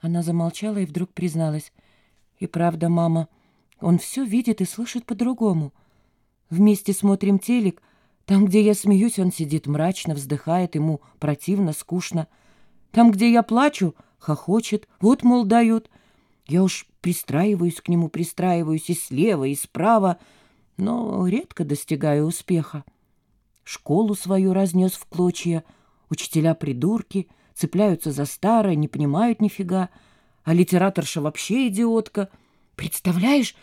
Она замолчала и вдруг призналась. «И правда, мама, он все видит и слышит по-другому. Вместе смотрим телек. Там, где я смеюсь, он сидит мрачно, вздыхает, ему противно, скучно. Там, где я плачу, хохочет. Вот, мол, дают. Я уж пристраиваюсь к нему, пристраиваюсь и слева, и справа, но редко достигаю успеха. Школу свою разнес в клочья, учителя придурки — цепляются за старое, не понимают нифига, а литераторша вообще идиотка. Представляешь,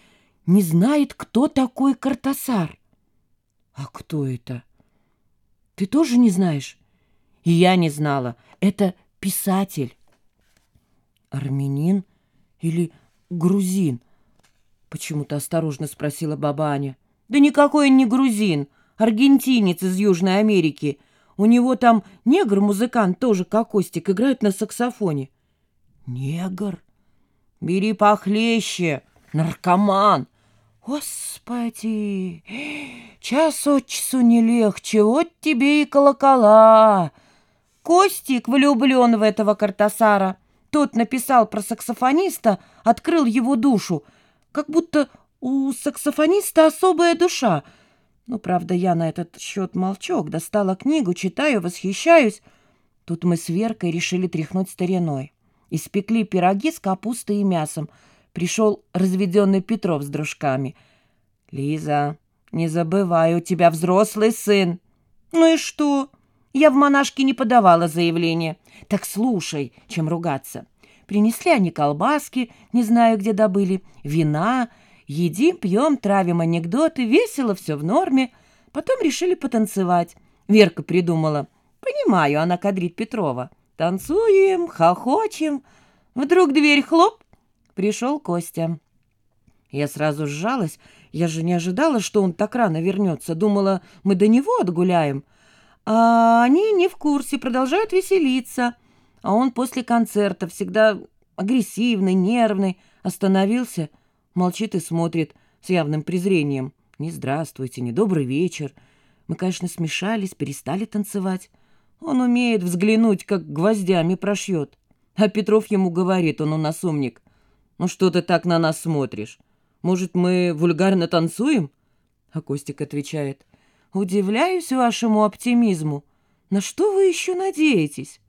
не знает, кто такой Картасар. А кто это? Ты тоже не знаешь? И я не знала. Это писатель. Армянин или грузин? Почему-то осторожно спросила баба Аня. Да никакой он не грузин, аргентинец из Южной Америки — у него там негр-музыкант, тоже как Костик, играет на саксофоне. Негр? Бери похлеще, наркоман. Господи, час от часу не легче, вот тебе и колокола. Костик влюблен в этого Картасара. Тот написал про саксофониста, открыл его душу. Как будто у саксофониста особая душа — ну, правда, я на этот счет молчок, достала книгу, читаю, восхищаюсь. Тут мы с Веркой решили тряхнуть стариной. Испекли пироги с капустой и мясом. Пришел разведенный Петров с дружками. «Лиза, не забывай, у тебя взрослый сын». «Ну и что? Я в монашке не подавала заявление. Так слушай, чем ругаться. Принесли они колбаски, не знаю, где добыли, вина, Едим, пьем, травим анекдоты, весело, все в норме. Потом решили потанцевать. Верка придумала. Понимаю, она кадрит Петрова. Танцуем, хохочем. Вдруг дверь хлоп. Пришел Костя. Я сразу сжалась. Я же не ожидала, что он так рано вернется. Думала, мы до него отгуляем. А они не в курсе, продолжают веселиться. А он после концерта всегда агрессивный, нервный. Остановился — Молчит и смотрит с явным презрением. «Не здравствуйте, не добрый вечер». Мы, конечно, смешались, перестали танцевать. Он умеет взглянуть, как гвоздями прошьет. А Петров ему говорит, он у нас умник. «Ну что ты так на нас смотришь? Может, мы вульгарно танцуем?» А Костик отвечает. «Удивляюсь вашему оптимизму. На что вы еще надеетесь?»